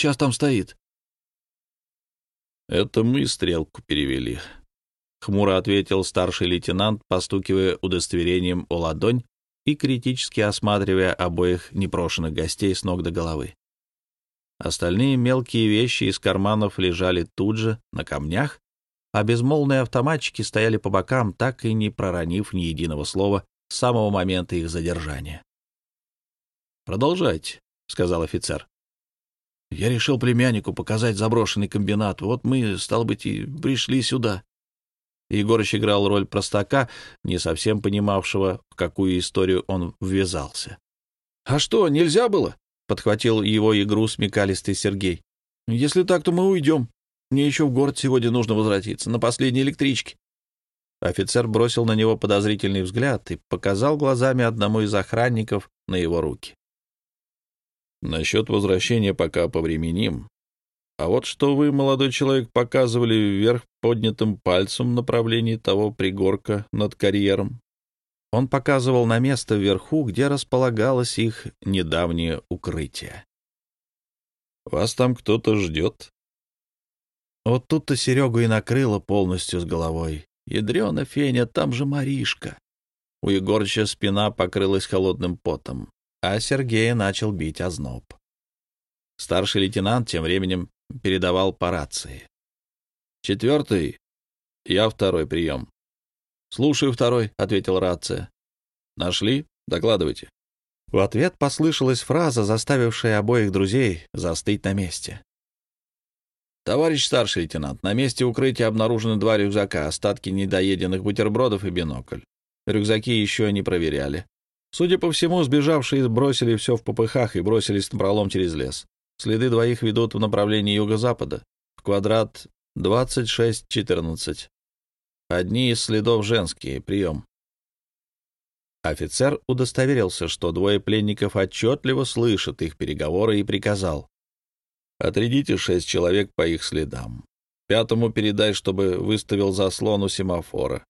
сейчас там стоит?» «Это мы стрелку перевели», — хмуро ответил старший лейтенант, постукивая удостоверением о ладонь и критически осматривая обоих непрошенных гостей с ног до головы. Остальные мелкие вещи из карманов лежали тут же, на камнях, а безмолвные автоматчики стояли по бокам, так и не проронив ни единого слова с самого момента их задержания. «Продолжайте», — сказал офицер. «Я решил племяннику показать заброшенный комбинат. Вот мы, стало быть, и пришли сюда». Егорыч играл роль простака, не совсем понимавшего, в какую историю он ввязался. «А что, нельзя было?» — подхватил его игру смекалистый Сергей. «Если так, то мы уйдем. Мне еще в город сегодня нужно возвратиться, на последней электричке». Офицер бросил на него подозрительный взгляд и показал глазами одному из охранников на его руки. «Насчет возвращения пока повременим. А вот что вы, молодой человек, показывали вверх поднятым пальцем в направлении того пригорка над карьером». Он показывал на место вверху, где располагалось их недавнее укрытие. «Вас там кто-то ждет?» Вот тут-то Серегу и накрыло полностью с головой. Ядрена Феня, там же Маришка. У Егорыча спина покрылась холодным потом, а Сергея начал бить озноб. Старший лейтенант тем временем передавал по рации. «Четвертый. Я второй прием». «Слушаю второй», — ответил рация. «Нашли? Докладывайте». В ответ послышалась фраза, заставившая обоих друзей застыть на месте. «Товарищ старший лейтенант, на месте укрытия обнаружены два рюкзака, остатки недоеденных бутербродов и бинокль. Рюкзаки еще не проверяли. Судя по всему, сбежавшие бросили все в попыхах и бросились на пролом через лес. Следы двоих ведут в направлении юго-запада, в квадрат 2614. Одни из следов женские. Прием. Офицер удостоверился, что двое пленников отчетливо слышат их переговоры и приказал. Отрядите шесть человек по их следам. Пятому передай, чтобы выставил заслон у семафора.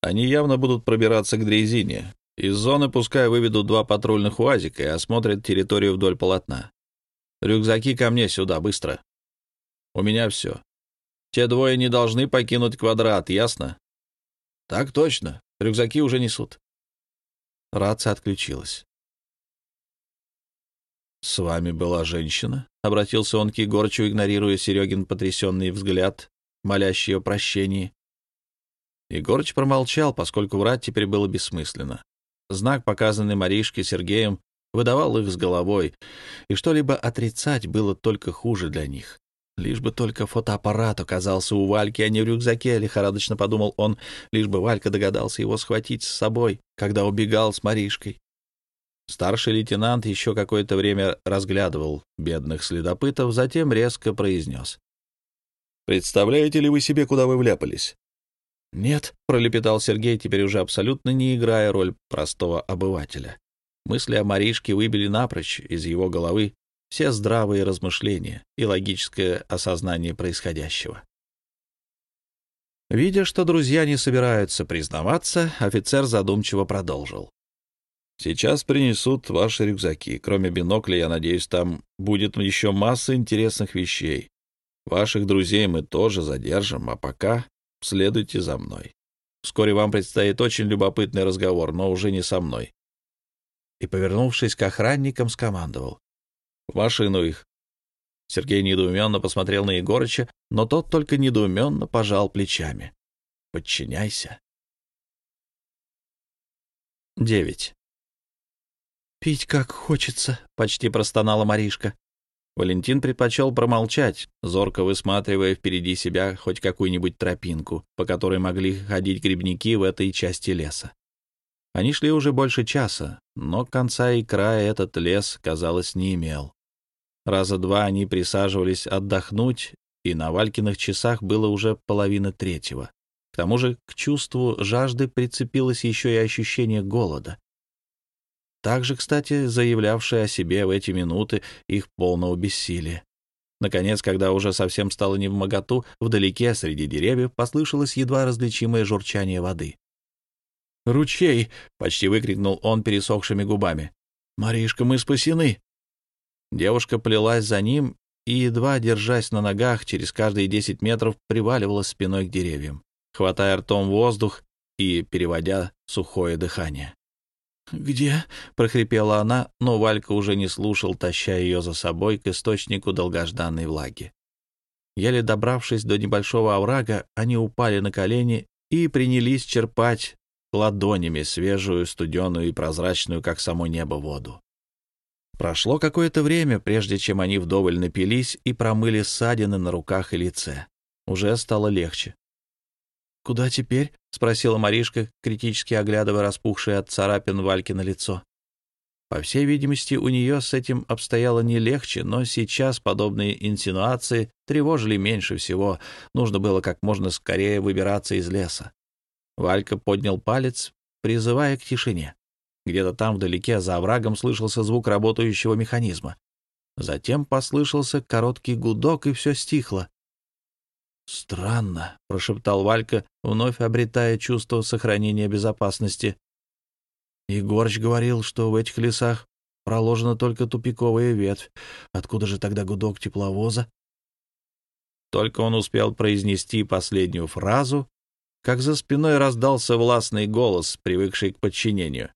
Они явно будут пробираться к дрезине. Из зоны пускай выведут два патрульных УАЗика и осмотрят территорию вдоль полотна. Рюкзаки ко мне сюда, быстро. У меня все. Те двое не должны покинуть квадрат, ясно? Так точно. Рюкзаки уже несут. Рация отключилась. «С вами была женщина?» — обратился он к Егорчу, игнорируя Серегин потрясенный взгляд, молящий о прощении. Егорыч промолчал, поскольку врать теперь было бессмысленно. Знак, показанный Маришке Сергеем, выдавал их с головой, и что-либо отрицать было только хуже для них. Лишь бы только фотоаппарат оказался у Вальки, а не в рюкзаке, лихорадочно подумал он, лишь бы Валька догадался его схватить с собой, когда убегал с Маришкой. Старший лейтенант еще какое-то время разглядывал бедных следопытов, затем резко произнес. «Представляете ли вы себе, куда вы вляпались?» «Нет», — пролепетал Сергей, теперь уже абсолютно не играя роль простого обывателя. Мысли о Маришке выбили напрочь из его головы все здравые размышления и логическое осознание происходящего. Видя, что друзья не собираются признаваться, офицер задумчиво продолжил. Сейчас принесут ваши рюкзаки. Кроме бинокля, я надеюсь, там будет еще масса интересных вещей. Ваших друзей мы тоже задержим, а пока следуйте за мной. Вскоре вам предстоит очень любопытный разговор, но уже не со мной. И, повернувшись к охранникам, скомандовал. «В машину их!» Сергей недоуменно посмотрел на Егорыча, но тот только недоуменно пожал плечами. «Подчиняйся». Девять. «Пить как хочется», — почти простонала Маришка. Валентин предпочел промолчать, зорко высматривая впереди себя хоть какую-нибудь тропинку, по которой могли ходить грибники в этой части леса. Они шли уже больше часа, но конца и края этот лес, казалось, не имел. Раза два они присаживались отдохнуть, и на Валькиных часах было уже половина третьего. К тому же к чувству жажды прицепилось еще и ощущение голода также, кстати, заявлявшие о себе в эти минуты их полного бессилия. Наконец, когда уже совсем стало невмоготу, вдалеке, среди деревьев, послышалось едва различимое журчание воды. «Ручей!» — почти выкрикнул он пересохшими губами. «Маришка, мы спасены!» Девушка плелась за ним, и, едва держась на ногах, через каждые десять метров приваливалась спиной к деревьям, хватая ртом воздух и переводя сухое дыхание. «Где?» — прохрипела она, но Валька уже не слушал, таща ее за собой к источнику долгожданной влаги. Еле добравшись до небольшого оврага, они упали на колени и принялись черпать ладонями свежую, студеную и прозрачную, как само небо, воду. Прошло какое-то время, прежде чем они вдоволь напились и промыли ссадины на руках и лице. Уже стало легче. «Куда теперь?» — спросила Маришка, критически оглядывая распухшее от царапин Вальки на лицо. По всей видимости, у нее с этим обстояло не легче, но сейчас подобные инсинуации тревожили меньше всего. Нужно было как можно скорее выбираться из леса. Валька поднял палец, призывая к тишине. Где-то там вдалеке за оврагом слышался звук работающего механизма. Затем послышался короткий гудок, и все стихло. «Странно», — прошептал Валька, вновь обретая чувство сохранения безопасности. Егорыч говорил, что в этих лесах проложена только тупиковая ветвь. Откуда же тогда гудок тепловоза? Только он успел произнести последнюю фразу, как за спиной раздался властный голос, привыкший к подчинению.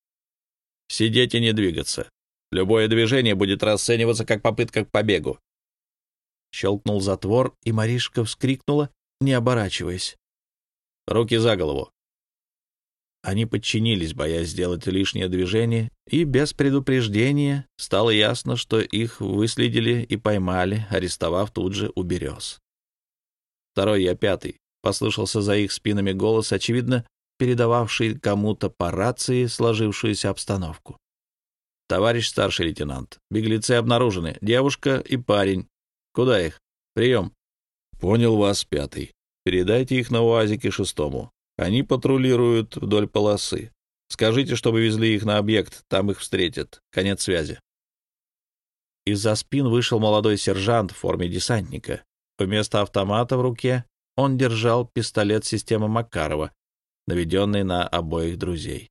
«Сидеть и не двигаться. Любое движение будет расцениваться как попытка к побегу». Щелкнул затвор, и Маришка вскрикнула, не оборачиваясь. «Руки за голову». Они подчинились, боясь сделать лишнее движение, и без предупреждения стало ясно, что их выследили и поймали, арестовав тут же у берез. Второй я пятый послышался за их спинами голос, очевидно, передававший кому-то по рации сложившуюся обстановку. «Товарищ старший лейтенант, беглецы обнаружены. Девушка и парень. Куда их? Прием». «Понял вас, пятый. Передайте их на УАЗике шестому. Они патрулируют вдоль полосы. Скажите, чтобы везли их на объект, там их встретят. Конец связи». Из-за спин вышел молодой сержант в форме десантника. Вместо автомата в руке он держал пистолет системы Макарова, наведенный на обоих друзей.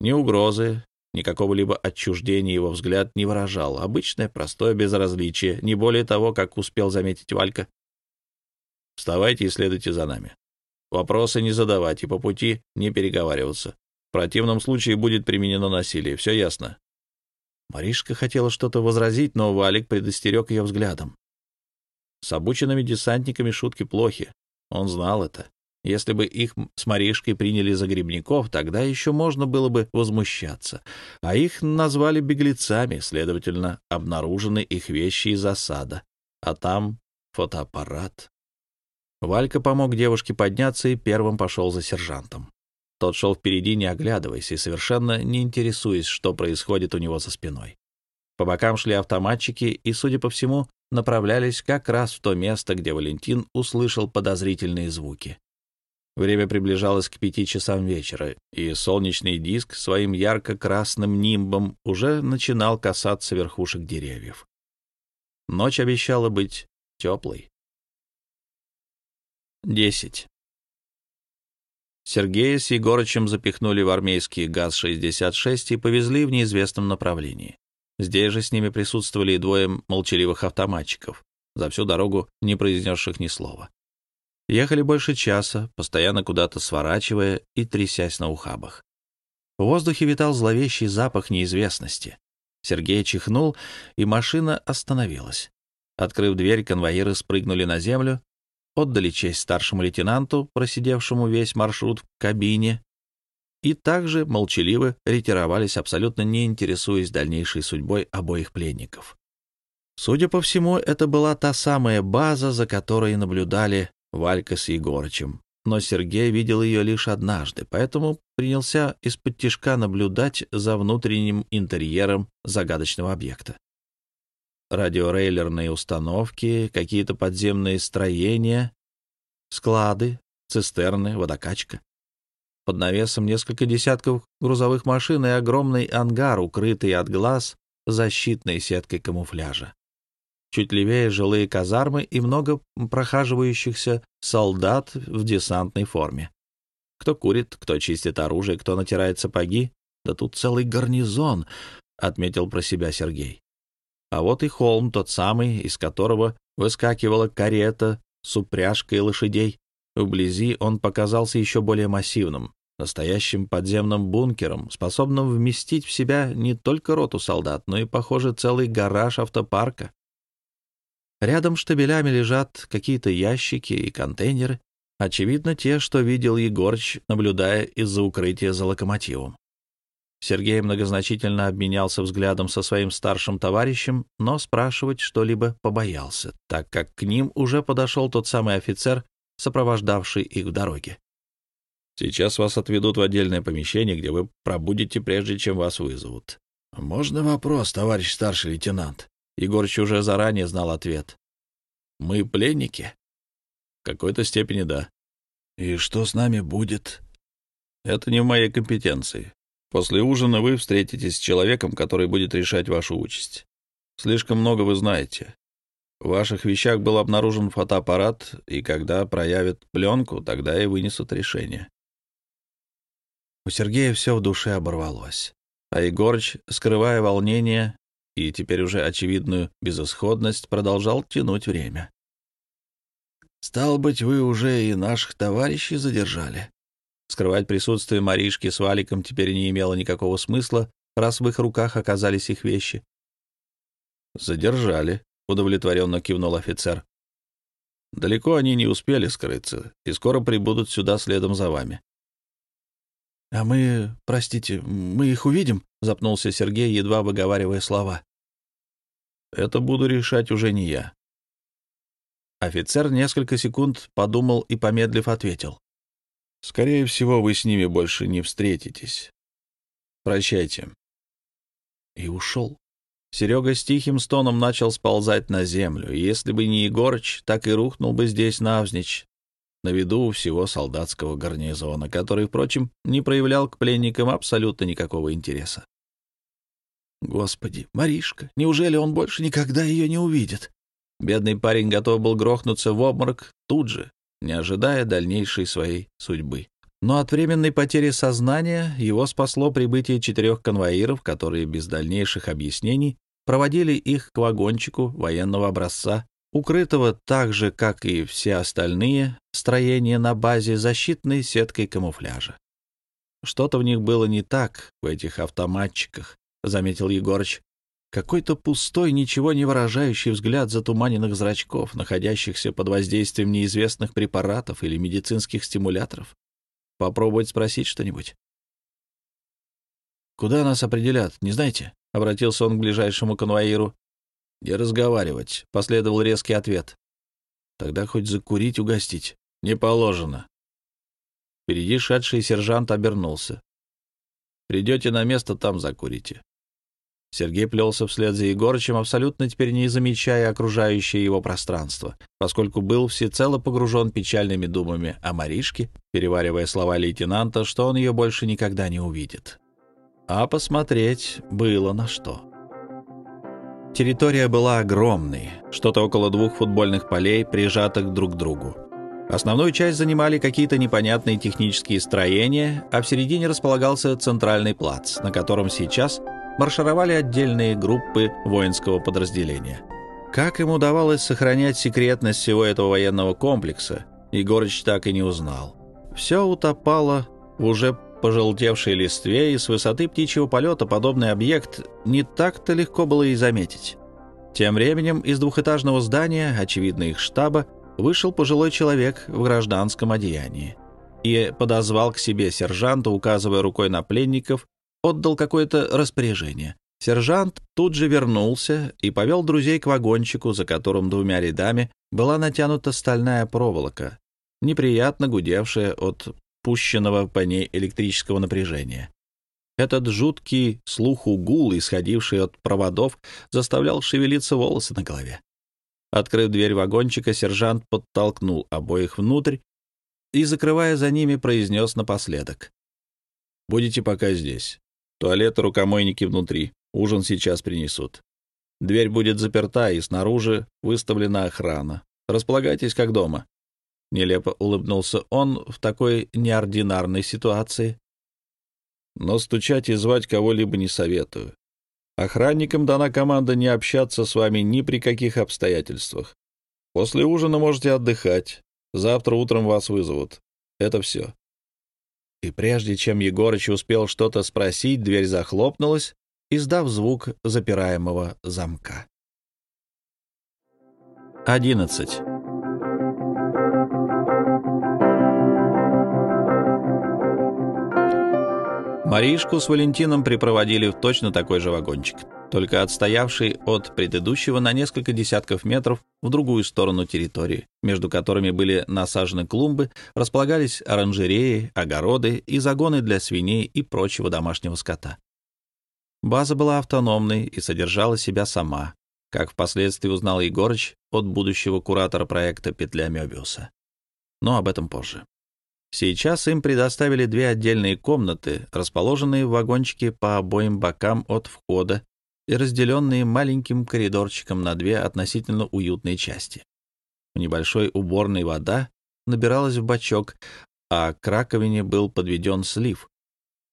Ни угрозы, ни какого-либо отчуждения его взгляд не выражал. Обычное, простое безразличие, не более того, как успел заметить Валька. «Вставайте и следуйте за нами. Вопросы не задавать и по пути не переговариваться. В противном случае будет применено насилие. Все ясно?» Маришка хотела что-то возразить, но Валик предостерег ее взглядом. С обученными десантниками шутки плохи. Он знал это. Если бы их с Маришкой приняли за грибников, тогда еще можно было бы возмущаться. А их назвали беглецами, следовательно, обнаружены их вещи из осада. А там фотоаппарат. Валька помог девушке подняться и первым пошел за сержантом. Тот шел впереди, не оглядываясь и совершенно не интересуясь, что происходит у него за спиной. По бокам шли автоматчики и, судя по всему, направлялись как раз в то место, где Валентин услышал подозрительные звуки. Время приближалось к пяти часам вечера, и солнечный диск своим ярко-красным нимбом уже начинал касаться верхушек деревьев. Ночь обещала быть теплой. Десять. Сергея с Егорычем запихнули в армейский ГАЗ-66 и повезли в неизвестном направлении. Здесь же с ними присутствовали двое молчаливых автоматчиков, за всю дорогу не произнесших ни слова. Ехали больше часа, постоянно куда-то сворачивая и трясясь на ухабах. В воздухе витал зловещий запах неизвестности. Сергей чихнул, и машина остановилась. Открыв дверь, конвоиры спрыгнули на землю, отдали честь старшему лейтенанту, просидевшему весь маршрут в кабине, и также молчаливо ретировались, абсолютно не интересуясь дальнейшей судьбой обоих пленников. Судя по всему, это была та самая база, за которой наблюдали Валька с Егорычем. Но Сергей видел ее лишь однажды, поэтому принялся из-под тишка наблюдать за внутренним интерьером загадочного объекта. Радиорейлерные установки, какие-то подземные строения, склады, цистерны, водокачка. Под навесом несколько десятков грузовых машин и огромный ангар, укрытый от глаз защитной сеткой камуфляжа. Чуть левее жилые казармы и много прохаживающихся солдат в десантной форме. Кто курит, кто чистит оружие, кто натирает сапоги. Да тут целый гарнизон, — отметил про себя Сергей. А вот и холм, тот самый, из которого выскакивала карета с упряжкой лошадей. Вблизи он показался еще более массивным, настоящим подземным бункером, способным вместить в себя не только роту солдат, но и, похоже, целый гараж автопарка. Рядом штабелями лежат какие-то ящики и контейнеры, очевидно, те, что видел Егорыч, наблюдая из-за укрытия за локомотивом. Сергей многозначительно обменялся взглядом со своим старшим товарищем, но спрашивать что-либо побоялся, так как к ним уже подошел тот самый офицер, сопровождавший их в дороге. «Сейчас вас отведут в отдельное помещение, где вы пробудете, прежде чем вас вызовут». «Можно вопрос, товарищ старший лейтенант?» Егорыч уже заранее знал ответ. «Мы пленники?» «В какой-то степени да». «И что с нами будет?» «Это не в моей компетенции. После ужина вы встретитесь с человеком, который будет решать вашу участь. Слишком много вы знаете. В ваших вещах был обнаружен фотоаппарат, и когда проявят пленку, тогда и вынесут решение». У Сергея все в душе оборвалось. А Егорыч, скрывая волнение, и теперь уже очевидную безысходность, продолжал тянуть время. «Стал быть, вы уже и наших товарищей задержали?» Скрывать присутствие Маришки с Валиком теперь не имело никакого смысла, раз в их руках оказались их вещи. «Задержали», — удовлетворенно кивнул офицер. «Далеко они не успели скрыться, и скоро прибудут сюда следом за вами». «А мы, простите, мы их увидим?» — запнулся Сергей, едва выговаривая слова. «Это буду решать уже не я». Офицер несколько секунд подумал и, помедлив, ответил. «Скорее всего, вы с ними больше не встретитесь. Прощайте». И ушел. Серега с тихим стоном начал сползать на землю, и если бы не Егорыч, так и рухнул бы здесь навзничь, на виду у всего солдатского гарнизона, который, впрочем, не проявлял к пленникам абсолютно никакого интереса. Господи, Маришка, неужели он больше никогда ее не увидит? Бедный парень готов был грохнуться в обморок тут же, не ожидая дальнейшей своей судьбы. Но от временной потери сознания его спасло прибытие четырех конвоиров, которые без дальнейших объяснений проводили их к вагончику военного образца укрытого так же, как и все остальные строения на базе защитной сеткой камуфляжа. Что-то в них было не так, в этих автоматчиках, — заметил Егорыч. Какой-то пустой, ничего не выражающий взгляд затуманенных зрачков, находящихся под воздействием неизвестных препаратов или медицинских стимуляторов. Попробовать спросить что-нибудь. «Куда нас определят, не знаете?» — обратился он к ближайшему конвоиру. «Не разговаривать», — последовал резкий ответ. «Тогда хоть закурить угостить. Не положено». Впереди шедший сержант обернулся. «Придете на место, там закурите». Сергей плелся вслед за Егорычем, абсолютно теперь не замечая окружающее его пространство, поскольку был всецело погружен печальными думами о Маришке, переваривая слова лейтенанта, что он ее больше никогда не увидит. А посмотреть было на что. Территория была огромной, что-то около двух футбольных полей, прижатых друг к другу. Основную часть занимали какие-то непонятные технические строения, а в середине располагался центральный плац, на котором сейчас маршировали отдельные группы воинского подразделения. Как им удавалось сохранять секретность всего этого военного комплекса, Егорыч так и не узнал. Все утопало в уже пожелтевшей листве, и с высоты птичьего полета подобный объект не так-то легко было и заметить. Тем временем из двухэтажного здания, очевидно их штаба, вышел пожилой человек в гражданском одеянии и подозвал к себе сержанта, указывая рукой на пленников, отдал какое-то распоряжение. Сержант тут же вернулся и повел друзей к вагончику, за которым двумя рядами была натянута стальная проволока, неприятно гудевшая от пущенного по ней электрического напряжения. Этот жуткий слуху гул, исходивший от проводов, заставлял шевелиться волосы на голове. Открыв дверь вагончика, сержант подтолкнул обоих внутрь и, закрывая за ними, произнес напоследок. «Будете пока здесь. Туалет и рукомойники внутри. Ужин сейчас принесут. Дверь будет заперта, и снаружи выставлена охрана. Располагайтесь как дома. Нелепо улыбнулся он в такой неординарной ситуации. Но стучать и звать кого-либо не советую. Охранникам дана команда не общаться с вами ни при каких обстоятельствах. После ужина можете отдыхать. Завтра утром вас вызовут. Это все. И прежде чем Егорыч успел что-то спросить, дверь захлопнулась, издав звук запираемого замка. 11. Маришку с Валентином припроводили в точно такой же вагончик, только отстоявший от предыдущего на несколько десятков метров в другую сторону территории, между которыми были насажены клумбы, располагались оранжереи, огороды и загоны для свиней и прочего домашнего скота. База была автономной и содержала себя сама, как впоследствии узнал Егорыч от будущего куратора проекта «Петля Мёбиуса». Но об этом позже. Сейчас им предоставили две отдельные комнаты, расположенные в вагончике по обоим бокам от входа и разделенные маленьким коридорчиком на две относительно уютные части. В небольшой уборной вода набиралась в бачок, а к раковине был подведен слив,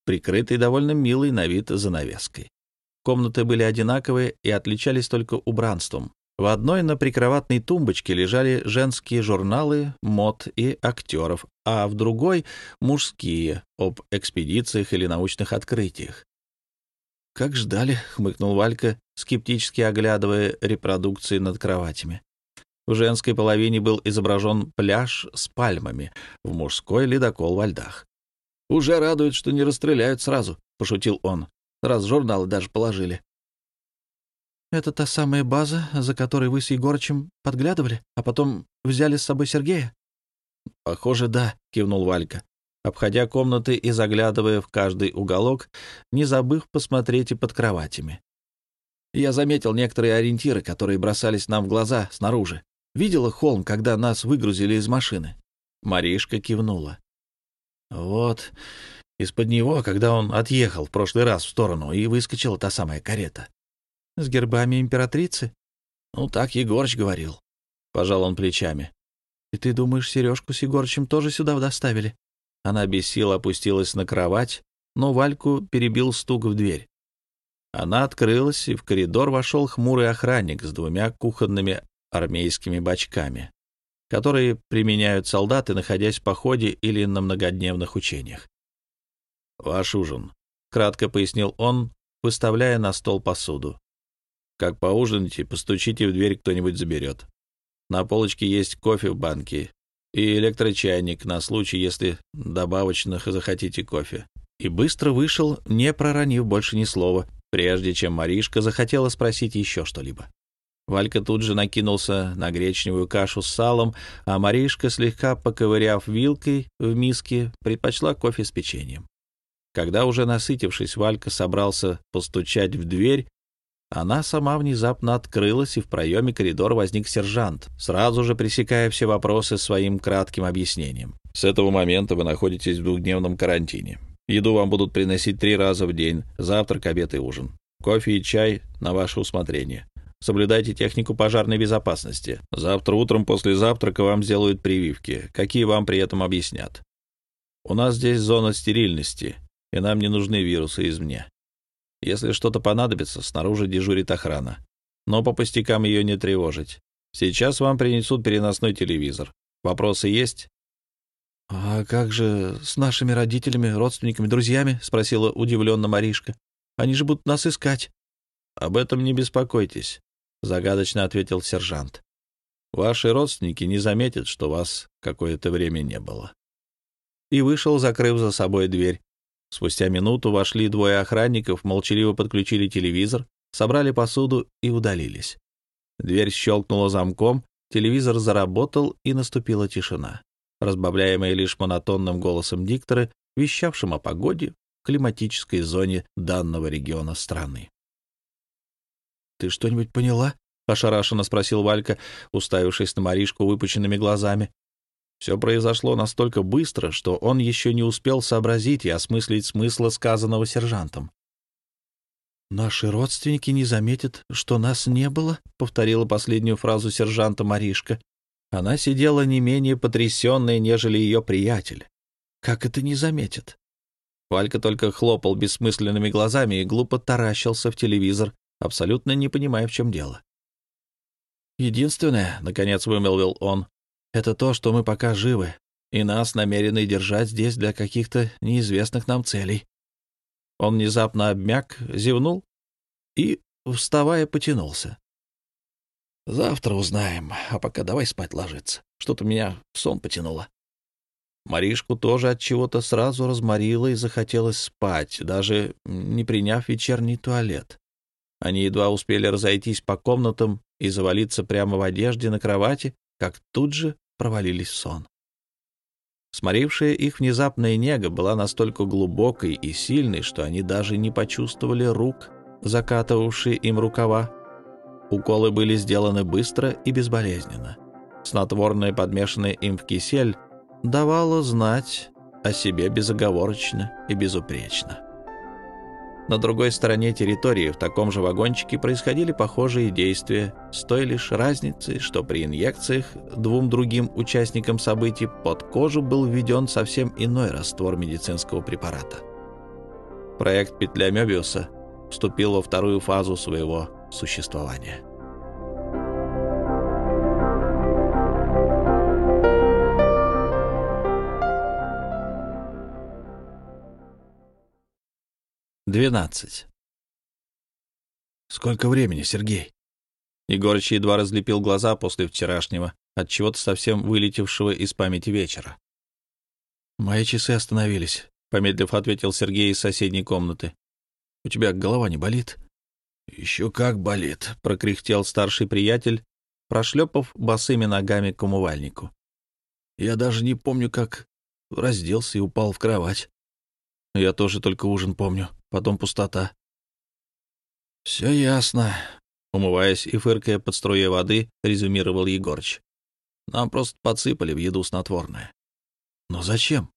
прикрытый довольно милой на вид занавеской. Комнаты были одинаковые и отличались только убранством. В одной на прикроватной тумбочке лежали женские журналы мод и актеров, а в другой — мужские, об экспедициях или научных открытиях. «Как ждали», — хмыкнул Валька, скептически оглядывая репродукции над кроватями. В женской половине был изображен пляж с пальмами, в мужской — ледокол во льдах. «Уже радует, что не расстреляют сразу», — пошутил он, раз журналы даже положили. «Это та самая база, за которой вы с Егорычем подглядывали, а потом взяли с собой Сергея?» «Похоже, да», — кивнул Валька, обходя комнаты и заглядывая в каждый уголок, не забыв посмотреть и под кроватями. «Я заметил некоторые ориентиры, которые бросались нам в глаза снаружи. Видела холм, когда нас выгрузили из машины?» Маришка кивнула. «Вот, из-под него, когда он отъехал в прошлый раз в сторону, и выскочила та самая карета. С гербами императрицы? Ну, так Егорыч говорил. Пожал он плечами. И ты думаешь, Сережку с Егорычем тоже сюда доставили? Она без сил опустилась на кровать, но Вальку перебил стук в дверь. Она открылась, и в коридор вошел хмурый охранник с двумя кухонными армейскими бачками, которые применяют солдаты, находясь в походе или на многодневных учениях. «Ваш ужин», — кратко пояснил он, выставляя на стол посуду. Как поужинаете, постучите в дверь, кто-нибудь заберет. На полочке есть кофе в банке и электрочайник на случай, если добавочных захотите кофе. И быстро вышел, не проронив больше ни слова, прежде чем Маришка захотела спросить еще что-либо. Валька тут же накинулся на гречневую кашу с салом, а Маришка, слегка поковыряв вилкой в миске, предпочла кофе с печеньем. Когда уже насытившись, Валька собрался постучать в дверь, она сама внезапно открылась, и в проеме коридора возник сержант, сразу же пресекая все вопросы своим кратким объяснением. «С этого момента вы находитесь в двухдневном карантине. Еду вам будут приносить три раза в день, завтрак, обед и ужин. Кофе и чай на ваше усмотрение. Соблюдайте технику пожарной безопасности. Завтра утром после завтрака вам сделают прививки, какие вам при этом объяснят. У нас здесь зона стерильности, и нам не нужны вирусы извне. Если что-то понадобится, снаружи дежурит охрана. Но по пустякам ее не тревожить. Сейчас вам принесут переносной телевизор. Вопросы есть? — А как же с нашими родителями, родственниками, друзьями? — спросила удивленно Маришка. — Они же будут нас искать. — Об этом не беспокойтесь, — загадочно ответил сержант. — Ваши родственники не заметят, что вас какое-то время не было. И вышел, закрыв за собой дверь, Спустя минуту вошли двое охранников, молчаливо подключили телевизор, собрали посуду и удалились. Дверь щелкнула замком, телевизор заработал, и наступила тишина, разбавляемая лишь монотонным голосом диктора, вещавшим о погоде в климатической зоне данного региона страны. «Ты что-нибудь поняла?» — ошарашенно спросил Валька, уставившись на Маришку выпученными глазами. Все произошло настолько быстро, что он еще не успел сообразить и осмыслить смысла сказанного сержантом. «Наши родственники не заметят, что нас не было», — повторила последнюю фразу сержанта Маришка. Она сидела не менее потрясенная, нежели ее приятель. «Как это не заметят?» Валька только хлопал бессмысленными глазами и глупо таращился в телевизор, абсолютно не понимая, в чем дело. «Единственное, — наконец вымолвил он, — это то, что мы пока живы, и нас намерены держать здесь для каких-то неизвестных нам целей». Он внезапно обмяк, зевнул и, вставая, потянулся. «Завтра узнаем, а пока давай спать ложиться. Что-то меня сон потянуло». Маришку тоже от чего-то сразу разморило и захотелось спать, даже не приняв вечерний туалет. Они едва успели разойтись по комнатам и завалиться прямо в одежде на кровати, как тут же провалились в сон. Сморившая их внезапная нега была настолько глубокой и сильной, что они даже не почувствовали рук, закатывавшие им рукава. Уколы были сделаны быстро и безболезненно. Снотворное, подмешанное им в кисель, давало знать о себе безоговорочно и безупречно. На другой стороне территории в таком же вагончике происходили похожие действия, с той лишь разницей, что при инъекциях двум другим участникам событий под кожу был введен совсем иной раствор медицинского препарата. Проект «Петля Мёбиуса» вступил во вторую фазу своего существования. Двенадцать. «Сколько времени, Сергей?» Егорыч едва разлепил глаза после вчерашнего, от чего-то совсем вылетевшего из памяти вечера. «Мои часы остановились», — помедлив ответил Сергей из соседней комнаты. «У тебя голова не болит?» «Еще как болит», — прокряхтел старший приятель, прошлепав босыми ногами к умывальнику. «Я даже не помню, как разделся и упал в кровать. Я тоже только ужин помню потом пустота. «Все ясно», — умываясь и фыркая под струей воды, резюмировал Егорыч. «Нам просто подсыпали в еду снотворное». «Но зачем?»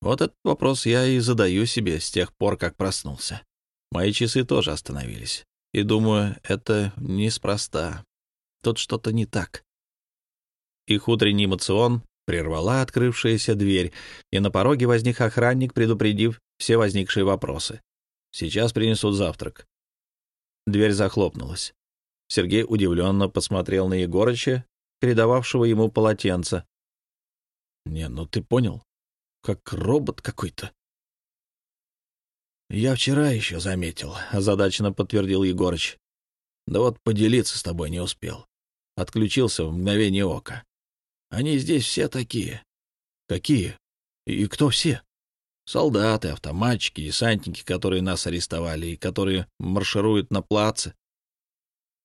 Вот этот вопрос я и задаю себе с тех пор, как проснулся. Мои часы тоже остановились. И думаю, это неспроста. Тут что-то не так. Их утренний эмоцион прервала открывшаяся дверь, и на пороге возник охранник, предупредив все возникшие вопросы. Сейчас принесут завтрак. Дверь захлопнулась. Сергей удивленно посмотрел на Егорыча, передававшего ему полотенце. — Не, ну ты понял, как робот какой-то. — Я вчера еще заметил, — озадаченно подтвердил Егорыч. — Да вот поделиться с тобой не успел. Отключился в мгновение ока. Они здесь все такие. — Какие? И кто все? Солдаты, автоматчики, десантники, которые нас арестовали и которые маршируют на плаце.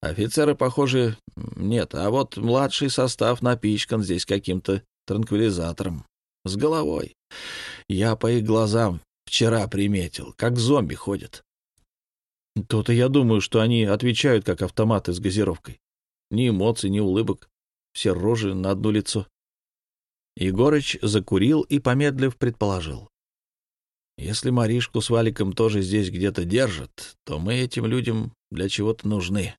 Офицеры, похоже, нет, а вот младший состав напичкан здесь каким-то транквилизатором. С головой. Я по их глазам вчера приметил, как зомби ходят. То-то я думаю, что они отвечают, как автоматы с газировкой. Ни эмоций, ни улыбок. Все рожи на одно лицо. Егорыч закурил и, помедлив, предположил. Если Маришку с Валиком тоже здесь где-то держат, то мы этим людям для чего-то нужны.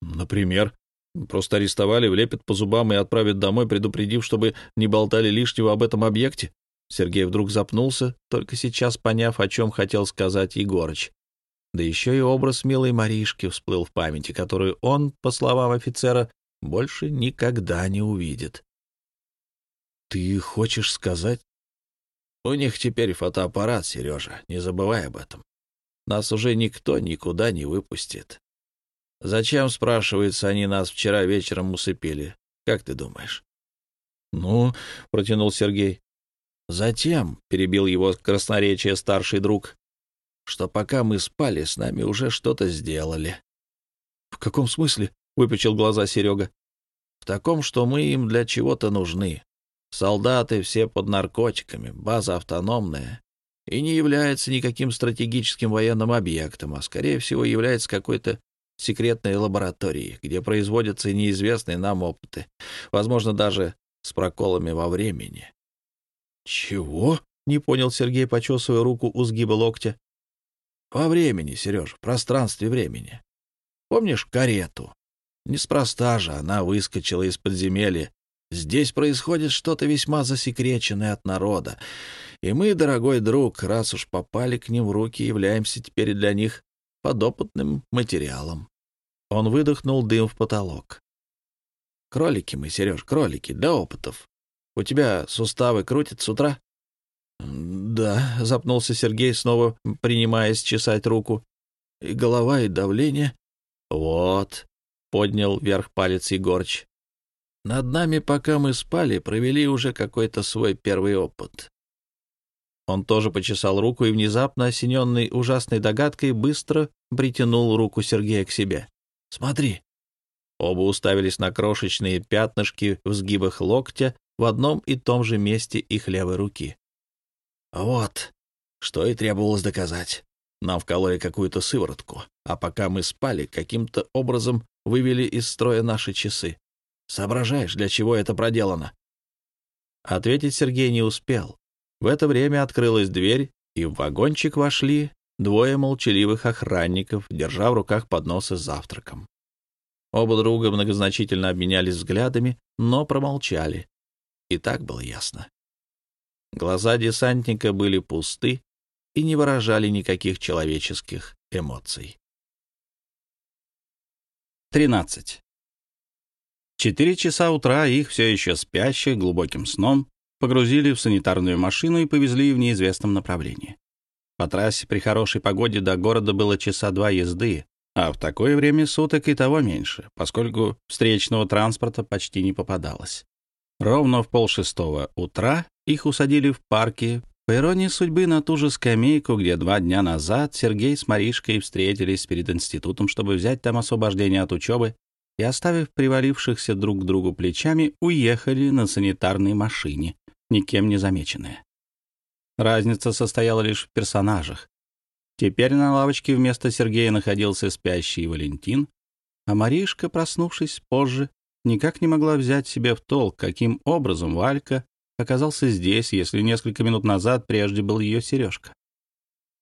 Например, просто арестовали, влепят по зубам и отправят домой, предупредив, чтобы не болтали лишнего об этом объекте? Сергей вдруг запнулся, только сейчас поняв, о чем хотел сказать Егорыч. Да еще и образ милой Маришки всплыл в памяти, которую он, по словам офицера, больше никогда не увидит. «Ты хочешь сказать, у них теперь фотоаппарат, Сережа, не забывай об этом. Нас уже никто никуда не выпустит. Зачем, спрашивается, они нас вчера вечером усыпили? Как ты думаешь? — Ну, — протянул Сергей. — Затем, — перебил его красноречие старший друг, — что пока мы спали, с нами уже что-то сделали. — В каком смысле? — выпучил глаза Серега. — В таком, что мы им для чего-то нужны. Солдаты все под наркотиками, база автономная и не является никаким стратегическим военным объектом, а, скорее всего, является какой-то секретной лабораторией, где производятся неизвестные нам опыты, возможно, даже с проколами во времени. «Чего?» — не понял Сергей, почесывая руку у сгиба локтя. «Во времени, Сереж, в пространстве времени. Помнишь карету? Неспроста же она выскочила из подземелья Здесь происходит что-то весьма засекреченное от народа, И мы, дорогой друг, раз уж попали к ним в руки, являемся теперь для них подопытным материалом. Он выдохнул дым в потолок. Кролики мы, Сереж, кролики, для опытов. У тебя суставы крутят с утра? Да, запнулся Сергей, снова принимаясь чесать руку. И голова, и давление. Вот, поднял вверх палец Егорыч. Над нами, пока мы спали, провели уже какой-то свой первый опыт. Он тоже почесал руку и, внезапно осененный ужасной догадкой, быстро притянул руку Сергея к себе. «Смотри!» Оба уставились на крошечные пятнышки в сгибах локтя в одном и том же месте их левой руки. «Вот, что и требовалось доказать. Нам вкололи какую-то сыворотку, а пока мы спали, каким-то образом вывели из строя наши часы. Соображаешь, для чего это проделано?» Ответить Сергей не успел. В это время открылась дверь, и в вагончик вошли двое молчаливых охранников, держа в руках подносы с завтраком. Оба друга многозначительно обменялись взглядами, но промолчали. И так было ясно. Глаза десантника были пусты и не выражали никаких человеческих эмоций. 13. Четыре часа утра их все еще спящих глубоким сном погрузили в санитарную машину и повезли в неизвестном направлении. По трассе при хорошей погоде до города было часа два езды, а в такое время суток и того меньше, поскольку встречного транспорта почти не попадалось. Ровно в полшестого утра их усадили в парке, по иронии судьбы, на ту же скамейку, где два дня назад Сергей с Маришкой встретились перед институтом, чтобы взять там освобождение от учебы, и, оставив привалившихся друг к другу плечами, уехали на санитарной машине, никем не замеченные. Разница состояла лишь в персонажах. Теперь на лавочке вместо Сергея находился спящий Валентин, а Маришка, проснувшись позже, никак не могла взять себе в толк, каким образом Валька оказался здесь, если несколько минут назад прежде был ее сережка.